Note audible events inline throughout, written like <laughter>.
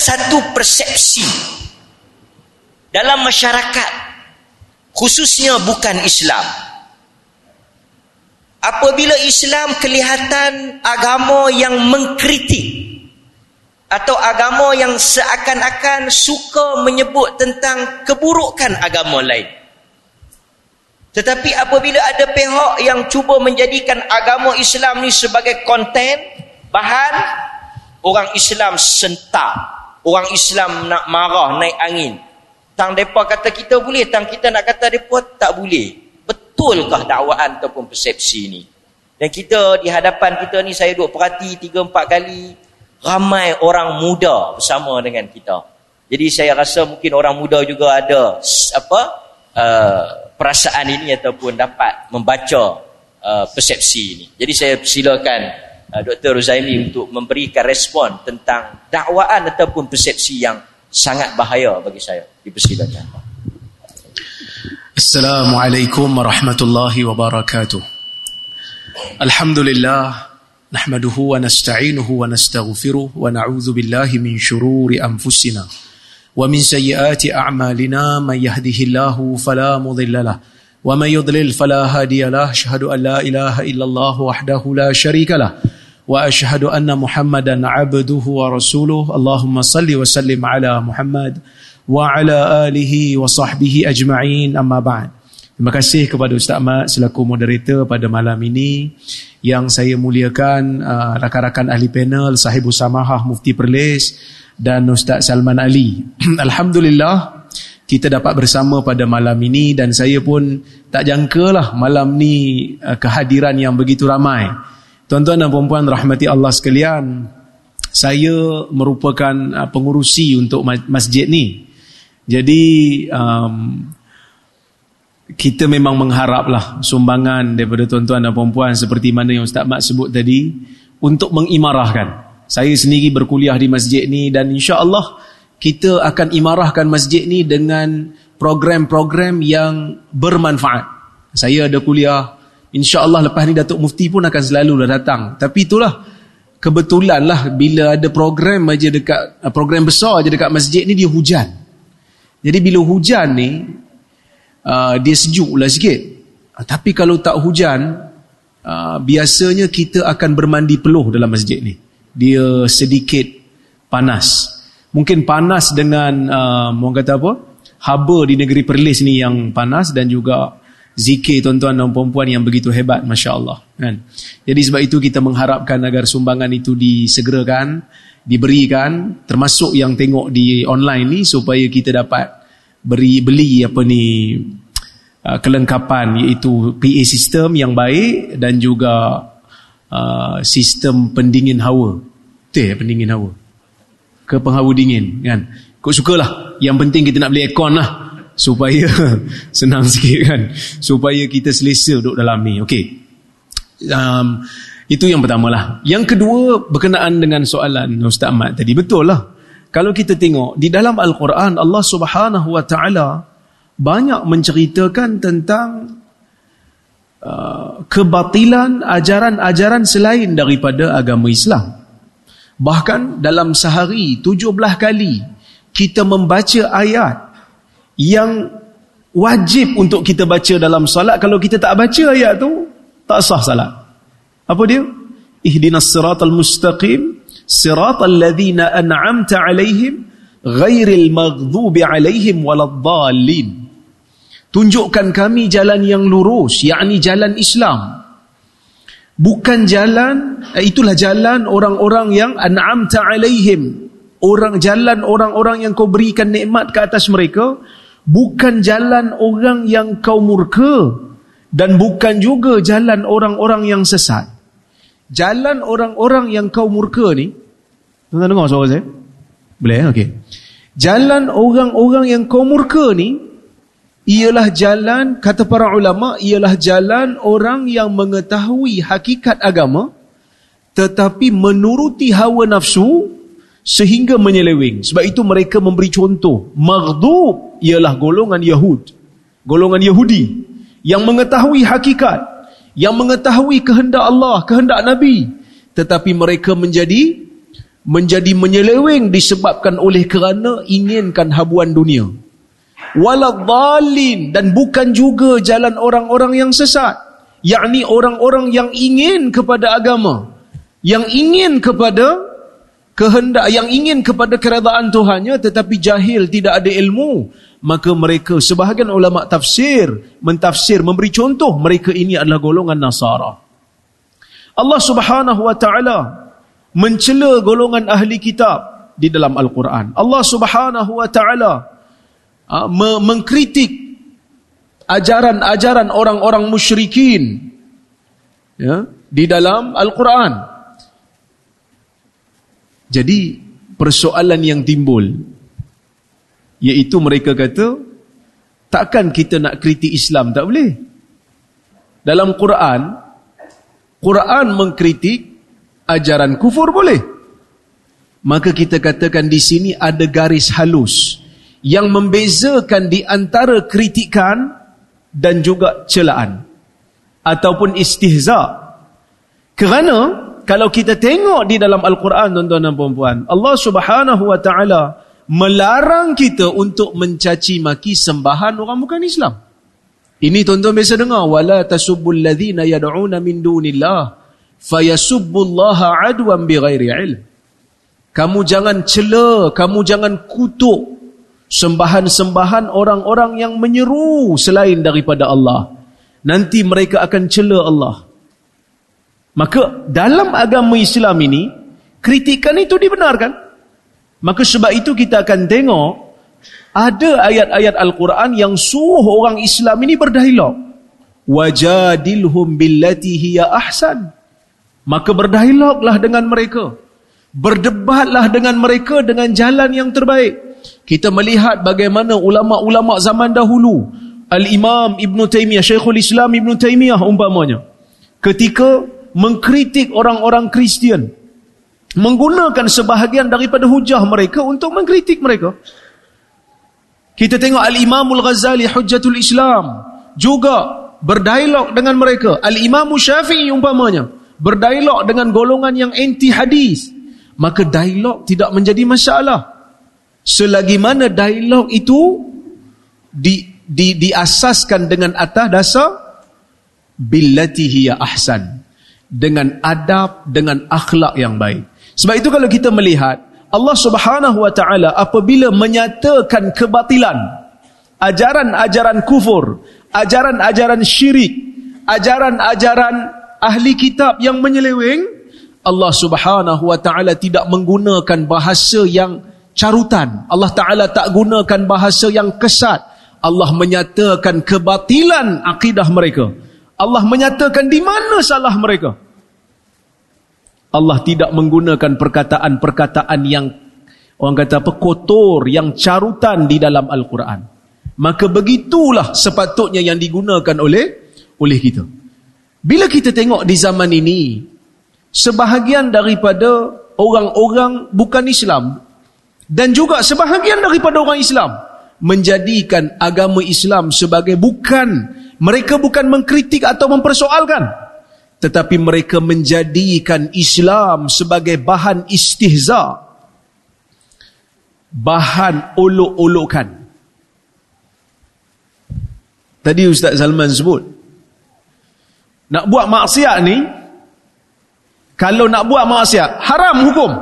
satu persepsi dalam masyarakat khususnya bukan Islam. Apabila Islam kelihatan agama yang mengkritik atau agama yang seakan-akan suka menyebut tentang keburukan agama lain tetapi apabila ada pihak yang cuba menjadikan agama Islam ni sebagai konten bahan orang Islam sentak orang Islam nak marah naik angin. Tang depa kata kita boleh tang kita nak kata depa tak boleh. Betulkah dakwaan ataupun persepsi ni? Dan kita di hadapan kita ni saya duk perhati 3 4 kali ramai orang muda bersama dengan kita. Jadi saya rasa mungkin orang muda juga ada apa uh, perasaan ini ataupun dapat membaca uh, persepsi ini. Jadi saya silakan Ah, Dr. Ruzaini untuk memberikan respon tentang dakwaan ataupun persepsi yang sangat bahaya bagi saya. di persidangan. Assalamualaikum warahmatullahi wabarakatuh. Alhamdulillah, nahmaduhu wa nasta'inuhu wa nastaghfiruh wa na'udzu billahi min shururi anfusina wa min sayyiati a'malina man yahdihillahu fala mudilla lahu wa man yudlil fala hadiya lahu. Syahadu an la ilaha illallah wahdahu la syarika. Lah. واشهد ان محمدا عبده ورسوله اللهم صل وسلم على محمد وعلى اله وصحبه اجمعين اما بعد Terima kasih kepada Ustaz Ahmad selaku moderator pada malam ini yang saya muliakan uh, rakan-rakan ahli panel Sahib Samahah Mufti Perlis dan Ustaz Salman Ali. <clears throat> Alhamdulillah kita dapat bersama pada malam ini dan saya pun tak jangkalah malam ni uh, kehadiran yang begitu ramai. Tuan-tuan dan puan-puan rahmati Allah sekalian, saya merupakan uh, pengurusi untuk masjid ni. Jadi um, kita memang mengharaplah sumbangan daripada tuan-tuan dan puan-puan seperti mana yang Ustaz Mat sebut tadi untuk mengimarahkan. Saya sendiri berkuliah di masjid ni dan insya-Allah kita akan imarahkan masjid ni dengan program-program yang bermanfaat. Saya ada kuliah InsyaAllah lepas ni Datuk Mufti pun akan selalu lah datang. Tapi itulah kebetulan lah bila ada program aja dekat program besar aja dekat masjid ni dia hujan. Jadi bila hujan ni uh, dia sejuk lah sikit. Uh, tapi kalau tak hujan uh, biasanya kita akan bermandi peluh dalam masjid ni. Dia sedikit panas. Mungkin panas dengan uh, orang kata apa? Haba di negeri Perlis ni yang panas dan juga zikir tuan-tuan dan puan-puan yang begitu hebat masya-Allah kan. Jadi sebab itu kita mengharapkan agar sumbangan itu disegerakan, diberikan termasuk yang tengok di online ni supaya kita dapat beri beli apa ni uh, kelengkapan iaitu PA sistem yang baik dan juga uh, sistem pendingin hawa. Betul ya pendingin hawa. Ke penghawa dingin kan. Kau sukalah. Yang penting kita nak beli aircon lah supaya <laughs> senang sikit kan? Supaya kita selesa duduk dalam ni okey? Um, itu yang pertama lah yang kedua berkenaan dengan soalan Ustaz Ahmad tadi. Betul lah. Kalau kita tengok di dalam Al-Quran Allah Subhanahu Wa Taala banyak menceritakan tentang uh, kebatilan ajaran-ajaran selain daripada agama Islam. Bahkan dalam sehari 17 kali kita membaca ayat yang wajib untuk kita baca dalam salat kalau kita tak baca ayat tu tak sah salat apa dia? Ihdinas siratal mustaqim siratal ladzina an'amta alaihim ghairil maghdubi alaihim waladdallin. Tunjukkan kami jalan yang lurus yakni jalan Islam. Bukan jalan eh, itulah jalan orang-orang yang an'amta alaihim. Orang jalan orang-orang yang kau berikan nikmat ke atas mereka bukan jalan orang yang kau murka dan bukan juga jalan orang-orang yang sesat. Jalan orang-orang yang kau murka ni, tuan-tuan dengar suara saya? Boleh? Eh? Okey. Jalan orang-orang yang kau murka ni ialah jalan kata para ulama ialah jalan orang yang mengetahui hakikat agama tetapi menuruti hawa nafsu sehingga menyeleweng. Sebab itu mereka memberi contoh. Maghdub ialah golongan Yahud. Golongan Yahudi. Yang mengetahui hakikat. Yang mengetahui kehendak Allah, kehendak Nabi. Tetapi mereka menjadi menjadi menyeleweng disebabkan oleh kerana inginkan habuan dunia. Waladhalin dan bukan juga jalan orang-orang yang sesat. Yakni orang-orang yang ingin kepada agama. Yang ingin kepada kehendak, yang ingin kepada keredaan Tuhannya tetapi jahil, tidak ada ilmu. Maka mereka, sebahagian ulama tafsir, mentafsir, memberi contoh, mereka ini adalah golongan Nasara. Allah subhanahu wa ta'ala mencela golongan ahli kitab di dalam Al-Quran. Allah subhanahu wa ta'ala uh, mengkritik ajaran-ajaran orang-orang musyrikin ya, di dalam Al-Quran. Jadi persoalan yang timbul iaitu mereka kata takkan kita nak kritik Islam tak boleh. Dalam Quran Quran mengkritik ajaran kufur boleh. Maka kita katakan di sini ada garis halus yang membezakan di antara kritikan dan juga celaan ataupun istihza. Kerana kalau kita tengok di dalam Al-Quran tuan-tuan dan puan-puan, Allah Subhanahu wa taala melarang kita untuk mencaci maki sembahan orang bukan Islam. Ini tuan-tuan biasa dengar wala tasubbul ladzina yad'una min dunillah fayasubbullaha adwan bighairi ilm. Kamu jangan cela, kamu jangan kutuk sembahan-sembahan orang-orang yang menyeru selain daripada Allah. Nanti mereka akan cela Allah. Maka dalam agama Islam ini kritikan itu dibenarkan. Maka sebab itu kita akan tengok ada ayat-ayat Al-Quran yang suruh orang Islam ini berdialog. Wajadilhum billati hiya ahsan. Maka berdialoglah dengan mereka. Berdebatlah dengan mereka dengan jalan yang terbaik. Kita melihat bagaimana ulama-ulama zaman dahulu Al-Imam Ibn Taymiyah, Syekhul Islam Ibn Taymiyah umpamanya. Ketika mengkritik orang-orang Kristian menggunakan sebahagian daripada hujah mereka untuk mengkritik mereka. Kita tengok Al-Imamul Ghazali Hujjatul Islam juga berdialog dengan mereka. Al-Imam Syafi'i umpamanya berdialog dengan golongan yang anti hadis. Maka dialog tidak menjadi masalah. Selagi mana dialog itu di, di, diasaskan dengan atas dasar billati hiya ahsan. Dengan adab dengan akhlak yang baik. Sebab itu kalau kita melihat Allah Subhanahu wa taala apabila menyatakan kebatilan ajaran-ajaran kufur, ajaran-ajaran syirik, ajaran-ajaran ahli kitab yang menyeleweng, Allah Subhanahu wa taala tidak menggunakan bahasa yang carutan. Allah taala tak gunakan bahasa yang kesat. Allah menyatakan kebatilan akidah mereka. Allah menyatakan di mana salah mereka. Allah tidak menggunakan perkataan-perkataan yang orang kata apa kotor, yang carutan di dalam Al-Quran. Maka begitulah sepatutnya yang digunakan oleh oleh kita. Bila kita tengok di zaman ini, sebahagian daripada orang-orang bukan Islam dan juga sebahagian daripada orang Islam menjadikan agama Islam sebagai bukan mereka bukan mengkritik atau mempersoalkan tetapi mereka menjadikan Islam sebagai bahan istihza. Bahan olok-olokan. Tadi Ustaz Salman sebut nak buat maksiat ni kalau nak buat maksiat haram hukum.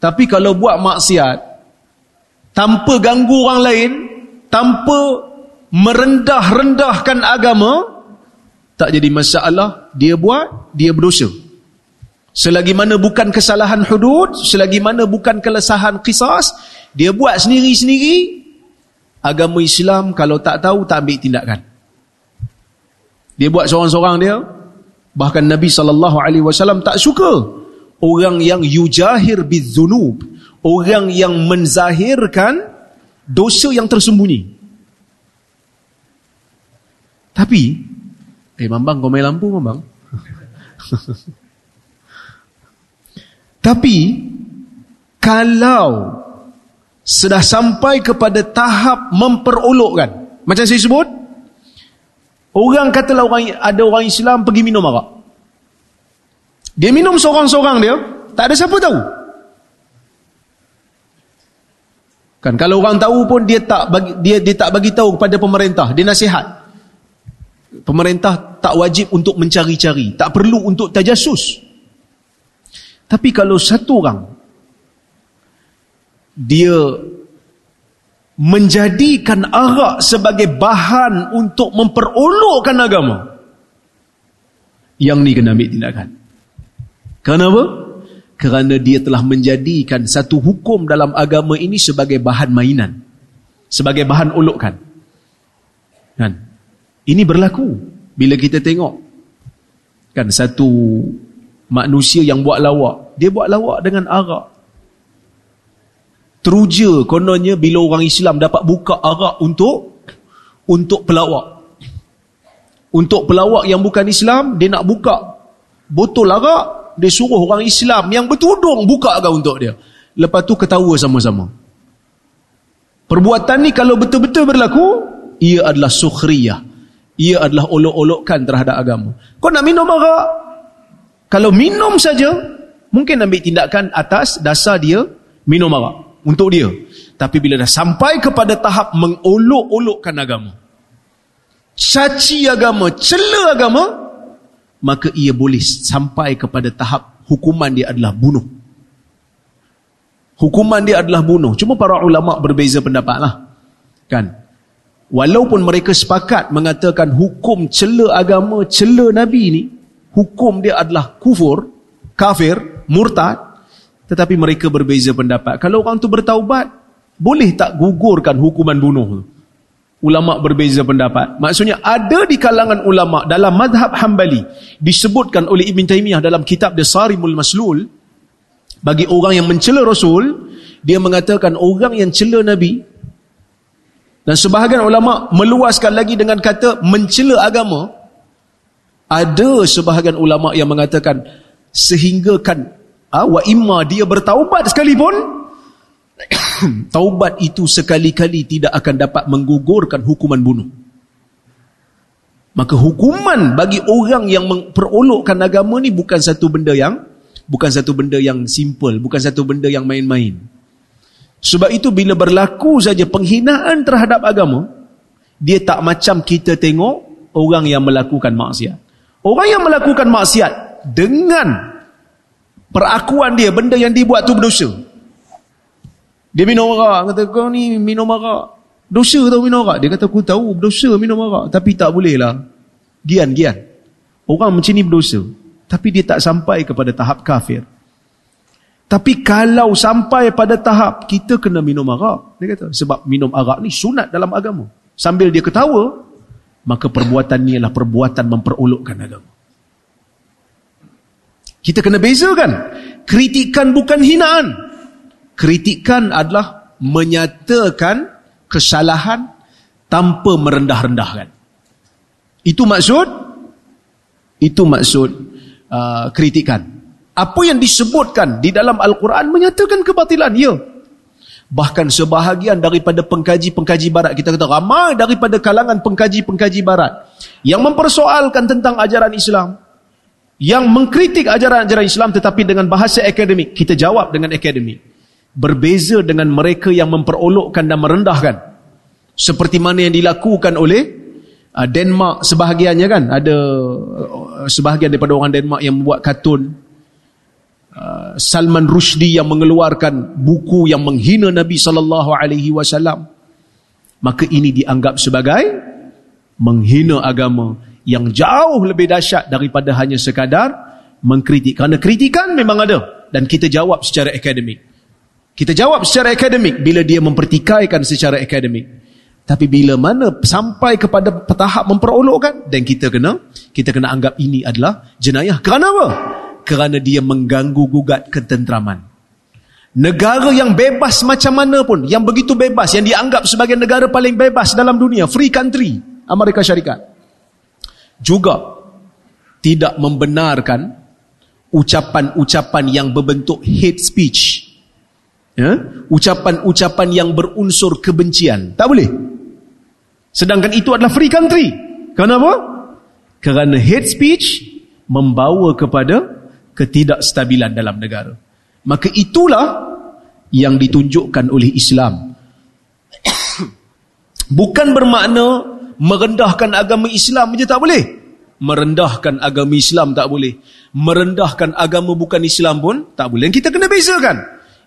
Tapi kalau buat maksiat tanpa ganggu orang lain tanpa merendah-rendahkan agama tak jadi masalah dia buat dia berdosa. Selagi mana bukan kesalahan hudud selagi mana bukan kelesahan kisas dia buat sendiri-sendiri agama Islam kalau tak tahu tak ambil tindakan. Dia buat seorang-seorang dia bahkan Nabi SAW tak suka orang yang yujahir bidzunub orang yang menzahirkan dosa yang tersembunyi. Tapi, eh Mambang kau main lampu Mambang? <laughs> Tapi, kalau sudah sampai kepada tahap memperolokkan, macam saya sebut, orang katalah orang, ada orang Islam pergi minum arak. Dia minum seorang-seorang dia, tak ada siapa tahu. Kan kalau orang tahu pun dia tak bagi dia dia tak bagi tahu kepada pemerintah, dia nasihat. Pemerintah tak wajib untuk mencari-cari, tak perlu untuk tajasus. Tapi kalau satu orang dia menjadikan arak sebagai bahan untuk memperolokkan agama. Yang ni kena ambil tindakan. Kenapa? Kerana dia telah menjadikan satu hukum dalam agama ini sebagai bahan mainan. Sebagai bahan olokkan. Kan? Ini berlaku bila kita tengok. Kan satu manusia yang buat lawak. Dia buat lawak dengan arak. Teruja kononnya bila orang Islam dapat buka arak untuk untuk pelawak. Untuk pelawak yang bukan Islam, dia nak buka botol arak, dia suruh orang Islam yang bertudung buka agak untuk dia. Lepas tu ketawa sama-sama. Perbuatan ni kalau betul-betul berlaku, ia adalah sukhriyah. Ia adalah olok-olokkan terhadap agama. Kau nak minum arak? Kalau minum saja, mungkin ambil tindakan atas dasar dia minum arak. Untuk dia. Tapi bila dah sampai kepada tahap mengolok-olokkan agama. Caci agama, cela agama, maka ia boleh sampai kepada tahap hukuman dia adalah bunuh. Hukuman dia adalah bunuh. Cuma para ulama berbeza pendapat lah. Kan? Walaupun mereka sepakat mengatakan hukum cela agama, cela Nabi ni, hukum dia adalah kufur, kafir, murtad, tetapi mereka berbeza pendapat. Kalau orang tu bertaubat, boleh tak gugurkan hukuman bunuh tu? ulama berbeza pendapat. Maksudnya ada di kalangan ulama dalam madhab Hambali disebutkan oleh Ibn Taymiyah dalam kitab Desarimul Maslul bagi orang yang mencela Rasul dia mengatakan orang yang cela Nabi dan sebahagian ulama meluaskan lagi dengan kata mencela agama ada sebahagian ulama yang mengatakan sehinggakan ha, wa imma dia bertaubat sekalipun <coughs> taubat itu sekali-kali tidak akan dapat menggugurkan hukuman bunuh. Maka hukuman bagi orang yang memperolokkan agama ni bukan satu benda yang bukan satu benda yang simple, bukan satu benda yang main-main. Sebab itu bila berlaku saja penghinaan terhadap agama, dia tak macam kita tengok orang yang melakukan maksiat. Orang yang melakukan maksiat dengan perakuan dia benda yang dibuat tu berdosa. Dia minum arak. Kata kau ni minum arak. Dosa tau minum arak. Dia kata aku tahu berdosa minum arak. Tapi tak boleh lah. Gian, gian. Orang macam ni berdosa. Tapi dia tak sampai kepada tahap kafir. Tapi kalau sampai pada tahap kita kena minum arak. Dia kata sebab minum arak ni sunat dalam agama. Sambil dia ketawa. Maka perbuatan ni adalah perbuatan memperolokkan agama. Kita kena bezakan. Kritikan bukan hinaan. Kritikan adalah menyatakan kesalahan tanpa merendah-rendahkan. Itu maksud itu maksud uh, kritikan. Apa yang disebutkan di dalam Al-Quran menyatakan kebatilan, ya. Bahkan sebahagian daripada pengkaji-pengkaji barat, kita kata ramai daripada kalangan pengkaji-pengkaji barat yang mempersoalkan tentang ajaran Islam, yang mengkritik ajaran-ajaran Islam tetapi dengan bahasa akademik, kita jawab dengan akademik. Berbeza dengan mereka yang memperolokkan dan merendahkan. Seperti mana yang dilakukan oleh uh, Denmark sebahagiannya kan? Ada uh, sebahagian daripada orang Denmark yang membuat kartun uh, Salman Rushdie yang mengeluarkan buku yang menghina Nabi sallallahu alaihi wasallam maka ini dianggap sebagai menghina agama yang jauh lebih dahsyat daripada hanya sekadar mengkritik kerana kritikan memang ada dan kita jawab secara akademik kita jawab secara akademik bila dia mempertikaikan secara akademik. Tapi bila mana sampai kepada tahap memperolokkan dan kita kena kita kena anggap ini adalah jenayah. Kerana apa? Kerana dia mengganggu gugat ketenteraman. Negara yang bebas macam mana pun, yang begitu bebas, yang dianggap sebagai negara paling bebas dalam dunia, free country, Amerika Syarikat. Juga tidak membenarkan ucapan-ucapan yang berbentuk hate speech ya, ucapan-ucapan yang berunsur kebencian. Tak boleh. Sedangkan itu adalah free country. Kenapa? Kerana hate speech membawa kepada ketidakstabilan dalam negara. Maka itulah yang ditunjukkan oleh Islam <coughs> Bukan bermakna merendahkan agama Islam saja tak boleh. Merendahkan agama Islam tak boleh. Merendahkan agama bukan Islam pun tak boleh. Kita kena bezakan.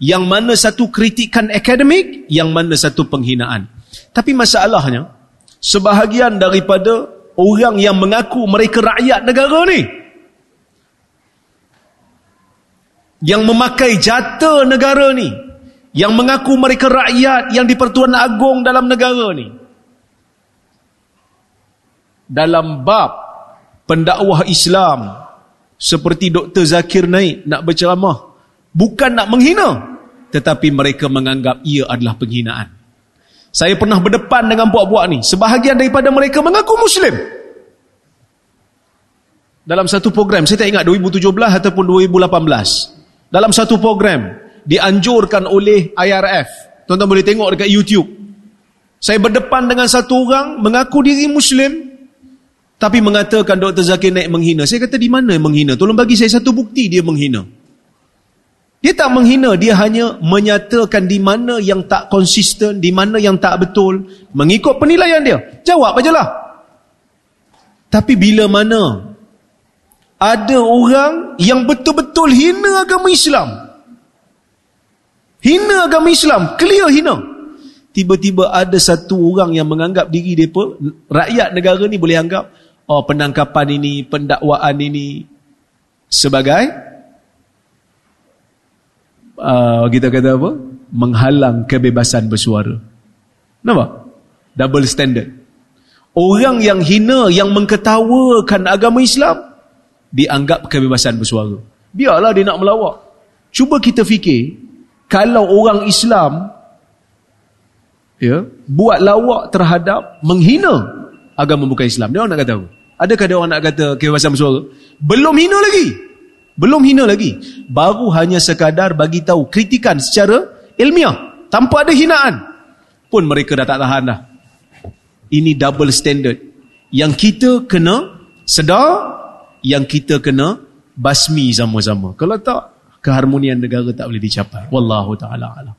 Yang mana satu kritikan akademik, yang mana satu penghinaan. Tapi masalahnya, sebahagian daripada orang yang mengaku mereka rakyat negara ni, yang memakai jata negara ni, yang mengaku mereka rakyat yang dipertuan agung dalam negara ni, dalam bab pendakwah Islam seperti Dr. Zakir Naik nak berceramah bukan nak menghina tetapi mereka menganggap ia adalah penghinaan. Saya pernah berdepan dengan buak-buak ni sebahagian daripada mereka mengaku Muslim. Dalam satu program saya tak ingat 2017 ataupun 2018 dalam satu program dianjurkan oleh IRF tuan-tuan boleh tengok dekat YouTube saya berdepan dengan satu orang mengaku diri Muslim tapi mengatakan Dr. Zakir naik menghina. Saya kata di mana menghina? Tolong bagi saya satu bukti dia menghina. Dia tak menghina, dia hanya menyatakan di mana yang tak konsisten, di mana yang tak betul, mengikut penilaian dia. Jawab aja lah. Tapi bila mana ada orang yang betul-betul hina agama Islam. Hina agama Islam, clear hina. Tiba-tiba ada satu orang yang menganggap diri pun, rakyat negara ni boleh anggap, oh penangkapan ini, pendakwaan ini sebagai uh, kita kata apa? Menghalang kebebasan bersuara. Nampak? Double standard. Orang yang hina, yang mengketawakan agama Islam, dianggap kebebasan bersuara. Biarlah dia nak melawak. Cuba kita fikir, kalau orang Islam ya, buat lawak terhadap menghina agama bukan Islam, dia orang nak kata apa? Adakah ada orang nak kata kebebasan bersuara? Belum hina lagi. Belum hina lagi. Baru hanya sekadar bagi tahu kritikan secara ilmiah. Tanpa ada hinaan. Pun mereka dah tak tahan dah. Ini double standard. Yang kita kena sedar, yang kita kena basmi sama-sama. Kalau tak, keharmonian negara tak boleh dicapai. Wallahu ta'ala alam.